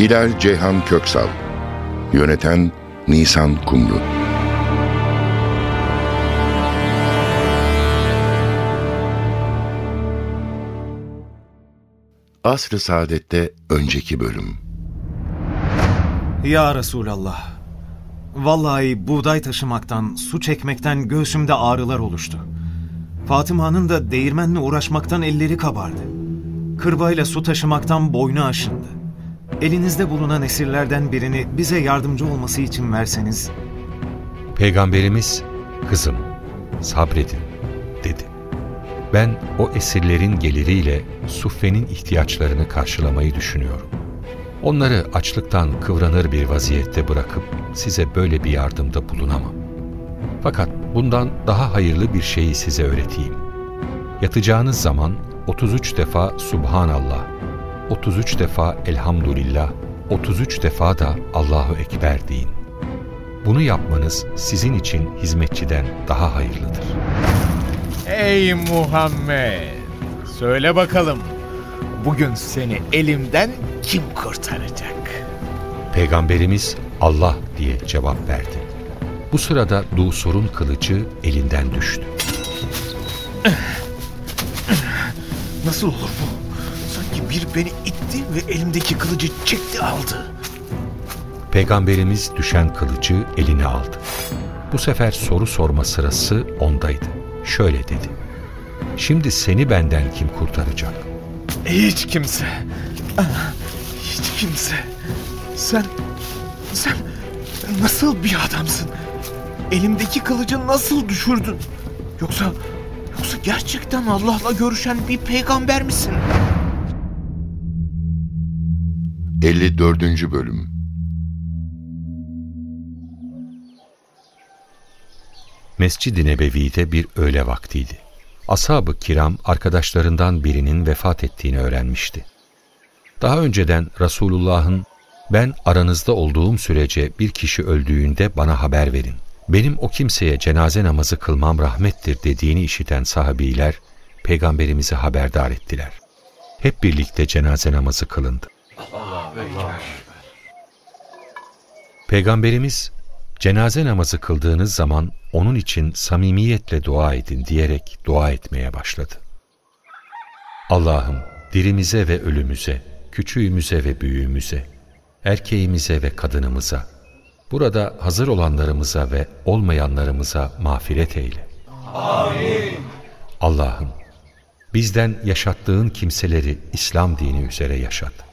Hilal Ceyhan Köksal Yöneten Nisan Kumru Asr-ı Saadet'te önceki bölüm Ya Resulallah, vallahi buğday taşımaktan, su çekmekten göğsümde ağrılar oluştu. Fatıma'nın da değirmenle uğraşmaktan elleri kabardı. Kırbayla su taşımaktan boynu aşındı. Elinizde bulunan esirlerden birini bize yardımcı olması için verseniz. Peygamberimiz, kızım sabredin dedi. Ben o esirlerin geliriyle Suffe'nin ihtiyaçlarını karşılamayı düşünüyorum. Onları açlıktan kıvranır bir vaziyette bırakıp size böyle bir yardımda bulunamam. Fakat bundan daha hayırlı bir şeyi size öğreteyim. Yatacağınız zaman 33 defa Subhanallah, 33 defa Elhamdülillah, 33 defa da Allahu Ekber deyin. Bunu yapmanız sizin için hizmetçiden daha hayırlıdır. Ey Muhammed! Söyle bakalım, bugün seni elimden kim kurtaracak? Peygamberimiz Allah diye cevap verdi. Bu sırada Dusur'un kılıcı elinden düştü. Nasıl olur bu? Bir beni itti ve elimdeki kılıcı çekti aldı. Peygamberimiz düşen kılıcı eline aldı. Bu sefer soru sorma sırası ondaydı. Şöyle dedi. Şimdi seni benden kim kurtaracak? Hiç kimse. Hiç kimse. Sen, sen nasıl bir adamsın? Elimdeki kılıcı nasıl düşürdün? Yoksa, yoksa gerçekten Allah'la görüşen bir peygamber misin? 54. Bölüm Mescid-i Nebevi'de bir öğle vaktiydi. Ashab-ı kiram arkadaşlarından birinin vefat ettiğini öğrenmişti. Daha önceden Resulullah'ın ben aranızda olduğum sürece bir kişi öldüğünde bana haber verin. Benim o kimseye cenaze namazı kılmam rahmettir dediğini işiten sahabiler peygamberimizi haberdar ettiler. Hep birlikte cenaze namazı kılındı. Peygamberimiz cenaze namazı kıldığınız zaman onun için samimiyetle dua edin diyerek dua etmeye başladı. Allah'ım dirimize ve ölümüze, küçüğümüze ve büyüğümüze, erkeğimize ve kadınımıza, burada hazır olanlarımıza ve olmayanlarımıza mağfiret eyle. Amin. Allah'ım bizden yaşattığın kimseleri İslam dini üzere yaşat.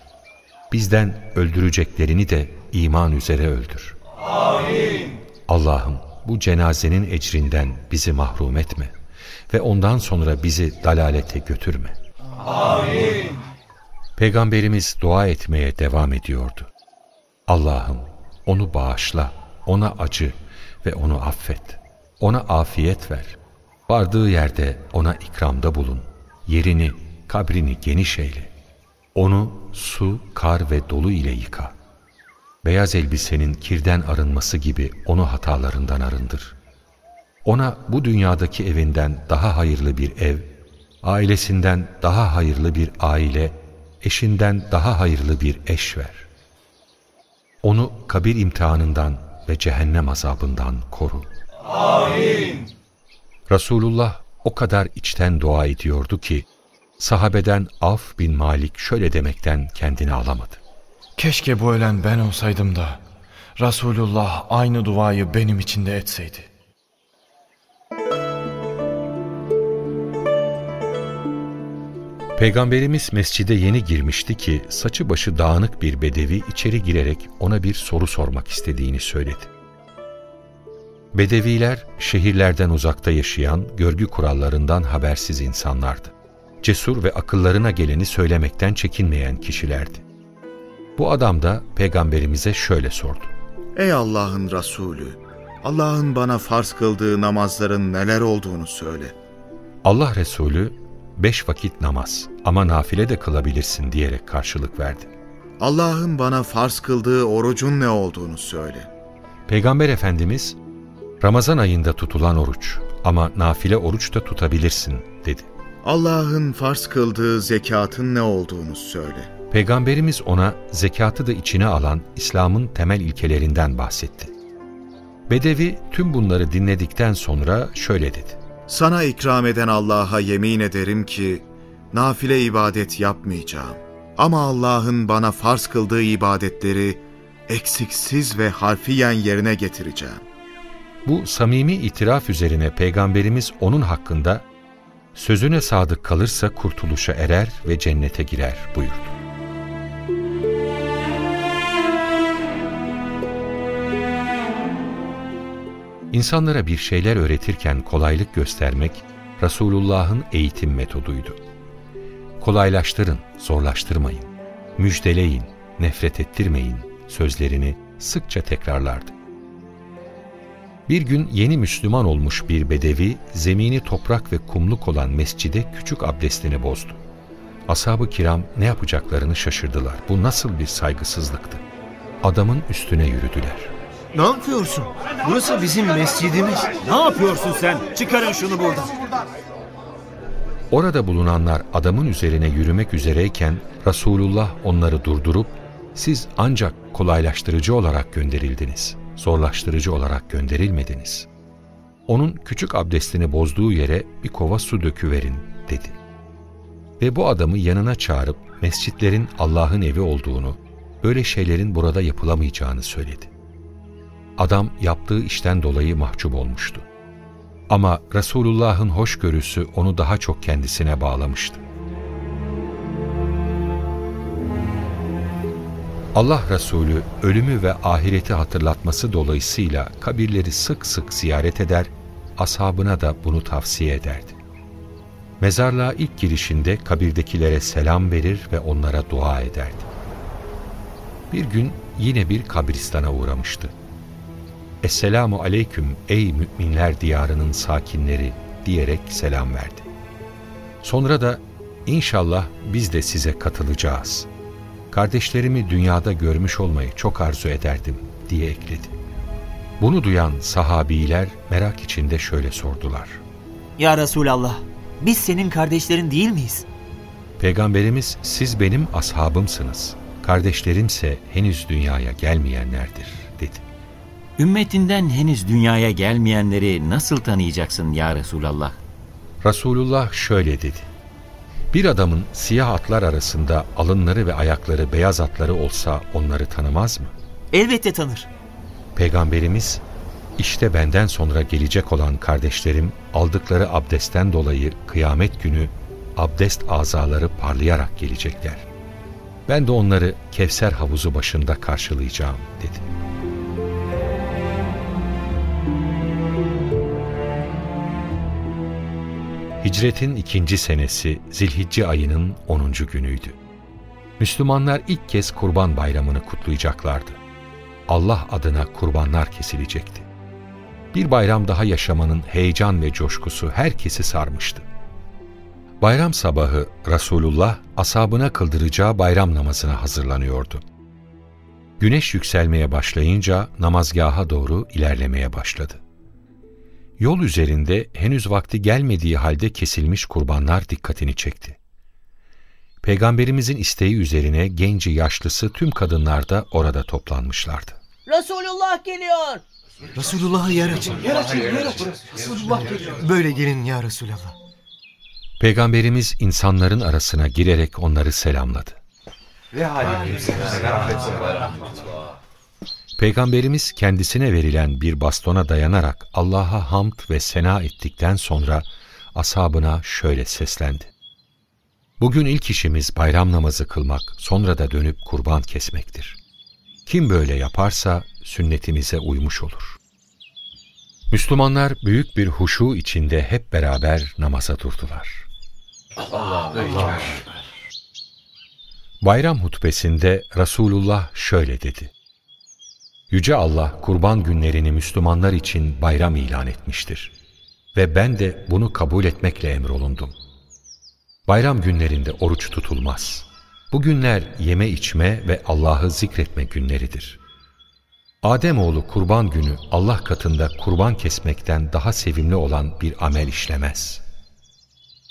Bizden öldüreceklerini de iman üzere öldür. Amin. Allah'ım bu cenazenin ecrinden bizi mahrum etme ve ondan sonra bizi dalalete götürme. Amin. Peygamberimiz dua etmeye devam ediyordu. Allah'ım onu bağışla, ona acı ve onu affet. Ona afiyet ver. Vardığı yerde ona ikramda bulun. Yerini, kabrini geniş eyle. Onu su, kar ve dolu ile yıka. Beyaz elbisenin kirden arınması gibi onu hatalarından arındır. Ona bu dünyadaki evinden daha hayırlı bir ev, ailesinden daha hayırlı bir aile, eşinden daha hayırlı bir eş ver. Onu kabir imtihanından ve cehennem azabından koru. Amin. Resulullah o kadar içten dua ediyordu ki, sahabeden Af bin Malik şöyle demekten kendini alamadı. Keşke bu ölen ben olsaydım da Resulullah aynı duayı benim için de etseydi. Peygamberimiz mescide yeni girmişti ki saçı başı dağınık bir bedevi içeri girerek ona bir soru sormak istediğini söyledi. Bedeviler şehirlerden uzakta yaşayan, görgü kurallarından habersiz insanlardı. Cesur ve akıllarına geleni söylemekten çekinmeyen kişilerdi. Bu adam da peygamberimize şöyle sordu. Ey Allah'ın Resulü! Allah'ın bana farz kıldığı namazların neler olduğunu söyle. Allah Resulü beş vakit namaz ama nafile de kılabilirsin diyerek karşılık verdi. Allah'ın bana farz kıldığı orucun ne olduğunu söyle. Peygamber Efendimiz Ramazan ayında tutulan oruç ama nafile oruç da tutabilirsin. Allah'ın farz kıldığı zekatın ne olduğunu söyle. Peygamberimiz ona zekatı da içine alan İslam'ın temel ilkelerinden bahsetti. Bedevi tüm bunları dinledikten sonra şöyle dedi. Sana ikram eden Allah'a yemin ederim ki nafile ibadet yapmayacağım. Ama Allah'ın bana farz kıldığı ibadetleri eksiksiz ve harfiyen yerine getireceğim. Bu samimi itiraf üzerine Peygamberimiz onun hakkında sözüne sadık kalırsa kurtuluşa erer ve cennete girer buyurdu. İnsanlara bir şeyler öğretirken kolaylık göstermek Resulullah'ın eğitim metoduydu. Kolaylaştırın, zorlaştırmayın. Müjdeleyin, nefret ettirmeyin sözlerini sıkça tekrarlardı. Bir gün yeni Müslüman olmuş bir bedevi zemini toprak ve kumluk olan mescide küçük abdestini bozdu. Ashab-ı kiram ne yapacaklarını şaşırdılar. Bu nasıl bir saygısızlıktı? Adamın üstüne yürüdüler. Ne yapıyorsun? Burası bizim mescidimiz. Ne yapıyorsun sen? Çıkarın şunu buradan. Orada bulunanlar adamın üzerine yürümek üzereyken Resulullah onları durdurup siz ancak kolaylaştırıcı olarak gönderildiniz, zorlaştırıcı olarak gönderilmediniz. Onun küçük abdestini bozduğu yere bir kova su döküverin dedi. Ve bu adamı yanına çağırıp mescitlerin Allah'ın evi olduğunu, böyle şeylerin burada yapılamayacağını söyledi. Adam yaptığı işten dolayı mahcup olmuştu. Ama Resulullah'ın hoşgörüsü onu daha çok kendisine bağlamıştı. Allah Resulü ölümü ve ahireti hatırlatması dolayısıyla kabirleri sık sık ziyaret eder, ashabına da bunu tavsiye ederdi. Mezarlığa ilk girişinde kabirdekilere selam verir ve onlara dua ederdi. Bir gün yine bir kabristana uğramıştı. Esselamu aleyküm ey müminler diyarının sakinleri diyerek selam verdi. Sonra da inşallah biz de size katılacağız. Kardeşlerimi dünyada görmüş olmayı çok arzu ederdim diye ekledi. Bunu duyan sahabiler merak içinde şöyle sordular. Ya Resulallah, biz senin kardeşlerin değil miyiz? Peygamberimiz siz benim ashabımsınız. Kardeşlerimse henüz dünyaya gelmeyenlerdir dedi. Ümmetinden henüz dünyaya gelmeyenleri nasıl tanıyacaksın ya Resulallah? Resulullah şöyle dedi. Bir adamın siyah atlar arasında alınları ve ayakları beyaz atları olsa onları tanımaz mı? Elbette tanır. Peygamberimiz, işte benden sonra gelecek olan kardeşlerim aldıkları abdestten dolayı kıyamet günü abdest azaları parlayarak gelecekler. Ben de onları Kevser havuzu başında karşılayacağım dedi. Hicretin ikinci senesi Zilhicce ayının 10. günüydü. Müslümanlar ilk kez kurban bayramını kutlayacaklardı. Allah adına kurbanlar kesilecekti. Bir bayram daha yaşamanın heyecan ve coşkusu herkesi sarmıştı. Bayram sabahı Resulullah asabına kıldıracağı bayram namazına hazırlanıyordu. Güneş yükselmeye başlayınca namazgaha doğru ilerlemeye başladı. Yol üzerinde henüz vakti gelmediği halde kesilmiş kurbanlar dikkatini çekti. Peygamberimizin isteği üzerine genci yaşlısı tüm kadınlar da orada toplanmışlardı. Resulullah geliyor. Resulullah'ı yer açın. Yer açın, yer açın. Resulullah geliyor. Böyle gelin ya Resulallah. Peygamberimiz insanların arasına girerek onları selamladı. Peygamberimiz kendisine verilen bir bastona dayanarak Allah'a hamd ve sena ettikten sonra ashabına şöyle seslendi. Bugün ilk işimiz bayram namazı kılmak, sonra da dönüp kurban kesmektir. Kim böyle yaparsa sünnetimize uymuş olur. Müslümanlar büyük bir huşu içinde hep beraber namaza durdular. Bayram hutbesinde Resulullah şöyle dedi. Yüce Allah kurban günlerini Müslümanlar için bayram ilan etmiştir. Ve ben de bunu kabul etmekle emrolundum. Bayram günlerinde oruç tutulmaz. Bu günler yeme içme ve Allah'ı zikretme günleridir. Ademoğlu kurban günü Allah katında kurban kesmekten daha sevimli olan bir amel işlemez.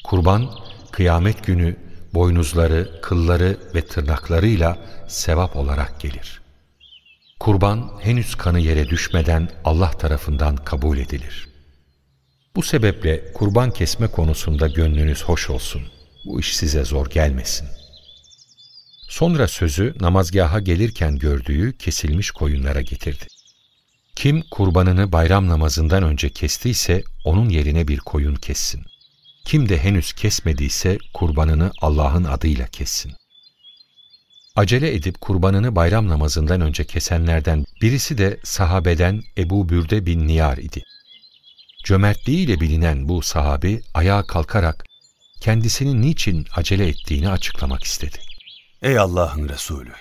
Kurban, kıyamet günü boynuzları, kılları ve tırnaklarıyla sevap olarak gelir. Kurban henüz kanı yere düşmeden Allah tarafından kabul edilir. Bu sebeple kurban kesme konusunda gönlünüz hoş olsun. Bu iş size zor gelmesin. Sonra sözü namazgaha gelirken gördüğü kesilmiş koyunlara getirdi. Kim kurbanını bayram namazından önce kestiyse onun yerine bir koyun kessin. Kim de henüz kesmediyse kurbanını Allah'ın adıyla kessin. Acele edip kurbanını bayram namazından önce kesenlerden birisi de sahabeden Ebu Bürde bin Niyar idi. Cömertliğiyle bilinen bu sahabi ayağa kalkarak kendisinin niçin acele ettiğini açıklamak istedi. Ey Allah'ın Resulü!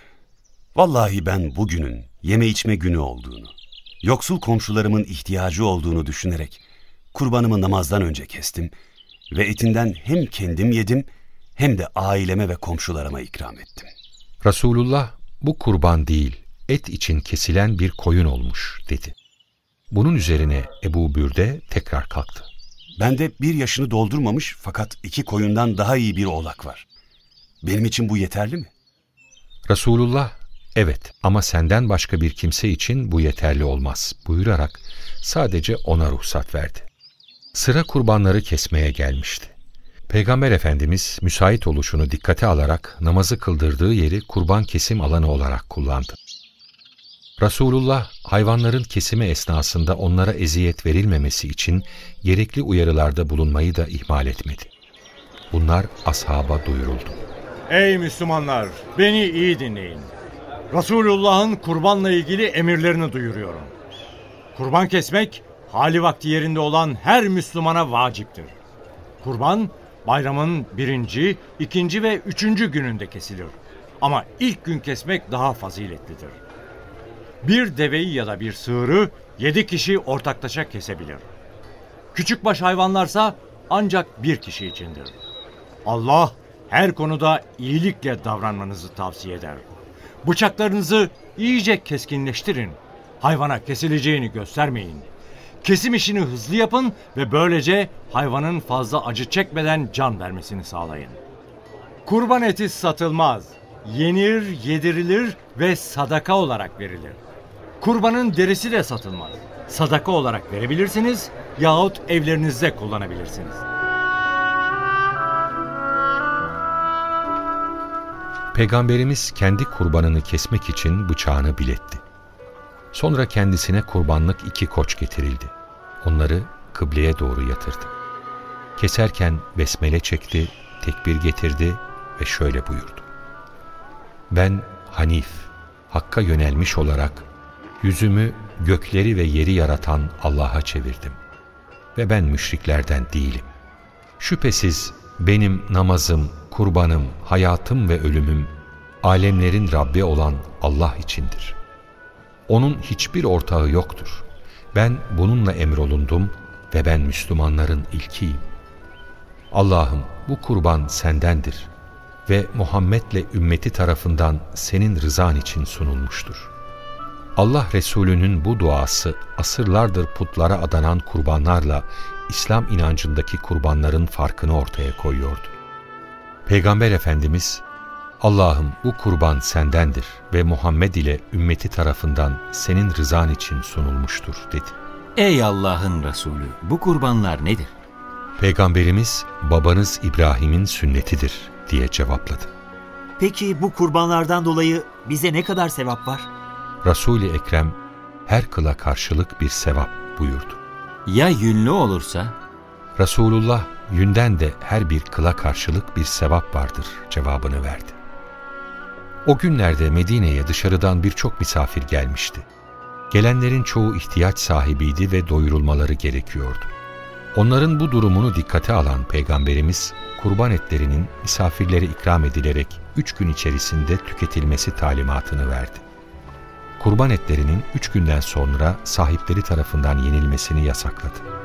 Vallahi ben bugünün yeme içme günü olduğunu, yoksul komşularımın ihtiyacı olduğunu düşünerek kurbanımı namazdan önce kestim ve etinden hem kendim yedim hem de aileme ve komşularıma ikram ettim. Resulullah bu kurban değil, et için kesilen bir koyun olmuş dedi. Bunun üzerine Ebu Bürde tekrar kalktı. Bende bir yaşını doldurmamış fakat iki koyundan daha iyi bir oğlak var. Benim için bu yeterli mi? Resulullah, evet ama senden başka bir kimse için bu yeterli olmaz buyurarak sadece ona ruhsat verdi. Sıra kurbanları kesmeye gelmişti. Peygamber Efendimiz müsait oluşunu dikkate alarak namazı kıldırdığı yeri kurban kesim alanı olarak kullandı. Resulullah hayvanların kesimi esnasında onlara eziyet verilmemesi için gerekli uyarılarda bulunmayı da ihmal etmedi. Bunlar ashaba duyuruldu. Ey Müslümanlar! Beni iyi dinleyin. Resulullah'ın kurbanla ilgili emirlerini duyuruyorum. Kurban kesmek, hali vakti yerinde olan her Müslümana vaciptir. Kurban, bayramın birinci, ikinci ve üçüncü gününde kesilir. Ama ilk gün kesmek daha faziletlidir. Bir deveyi ya da bir sığırı yedi kişi ortaklaşa kesebilir. Küçükbaş hayvanlarsa ancak bir kişi içindir. Allah her konuda iyilikle davranmanızı tavsiye eder. Bıçaklarınızı iyice keskinleştirin. Hayvana kesileceğini göstermeyin. Kesim işini hızlı yapın ve böylece hayvanın fazla acı çekmeden can vermesini sağlayın. Kurban eti satılmaz. Yenir, yedirilir ve sadaka olarak verilir. Kurbanın derisi de satılmaz. Sadaka olarak verebilirsiniz yahut evlerinizde kullanabilirsiniz. Peygamberimiz kendi kurbanını kesmek için bıçağını biletti. Sonra kendisine kurbanlık iki koç getirildi. Onları kıbleye doğru yatırdı. Keserken besmele çekti, tekbir getirdi ve şöyle buyurdu. Ben Hanif, Hakk'a yönelmiş olarak yüzümü gökleri ve yeri yaratan Allah'a çevirdim. Ve ben müşriklerden değilim. Şüphesiz benim namazım, kurbanım, hayatım ve ölümüm alemlerin Rabbi olan Allah içindir. Onun hiçbir ortağı yoktur. Ben bununla emrolundum ve ben Müslümanların ilkiyim. Allah'ım bu kurban sendendir ve Muhammed'le ümmeti tarafından senin rızan için sunulmuştur. Allah Resulü'nün bu duası asırlardır putlara adanan kurbanlarla İslam inancındaki kurbanların farkını ortaya koyuyordu. Peygamber Efendimiz, Allah'ım bu kurban sendendir ve Muhammed ile ümmeti tarafından senin rızan için sunulmuştur dedi. Ey Allah'ın Resulü bu kurbanlar nedir? Peygamberimiz babanız İbrahim'in sünnetidir diye cevapladı. Peki bu kurbanlardan dolayı bize ne kadar sevap var? Resul-i Ekrem her kıla karşılık bir sevap buyurdu. Ya yünlü olursa? Resulullah yünden de her bir kıla karşılık bir sevap vardır cevabını verdi. O günlerde Medine'ye dışarıdan birçok misafir gelmişti. Gelenlerin çoğu ihtiyaç sahibiydi ve doyurulmaları gerekiyordu. Onların bu durumunu dikkate alan Peygamberimiz, kurban etlerinin misafirlere ikram edilerek üç gün içerisinde tüketilmesi talimatını verdi. Kurban etlerinin üç günden sonra sahipleri tarafından yenilmesini yasakladı.